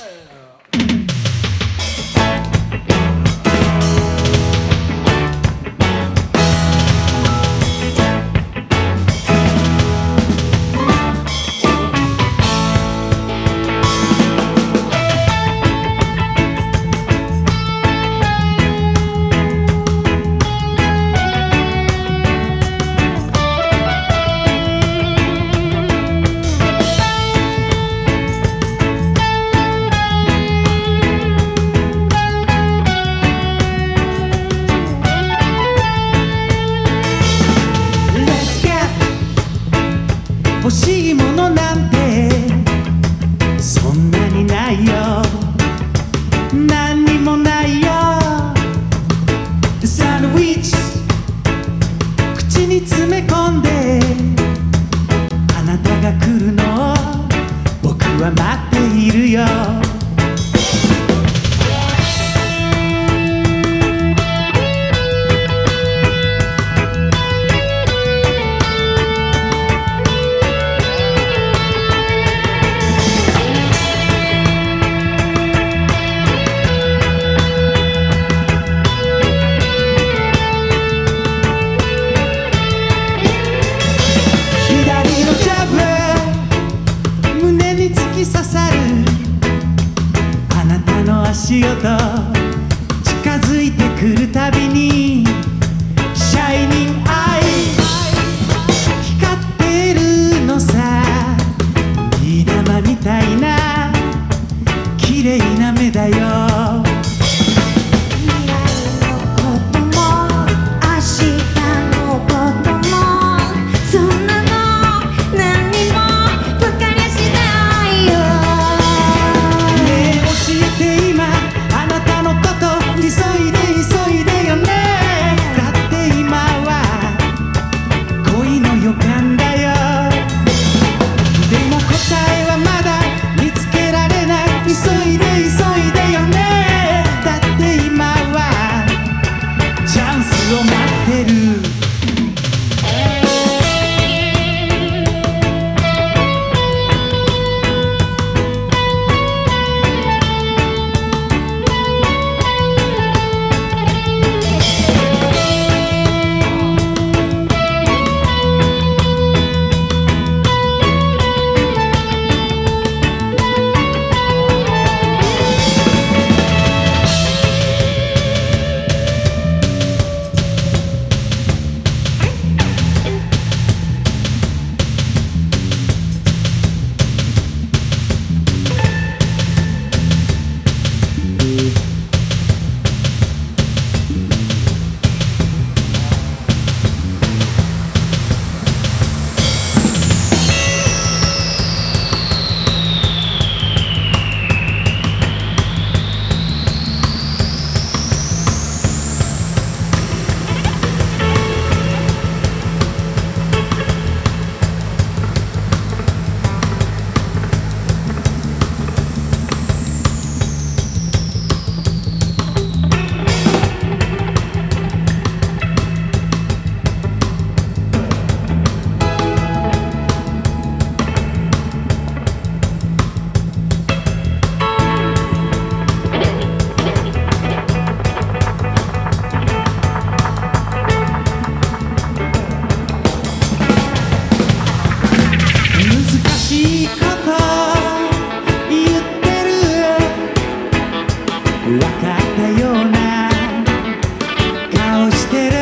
네. 欲しいものなんてそんなにないよ。何にもないよ。サンドイッチ口に詰め込んであなたが来るのを僕は待っているよ。たの足音近づいてくるたびにシャイニングアイ光ってるのさ。ビー玉みたいな綺麗な目だよ。を待ってる顔し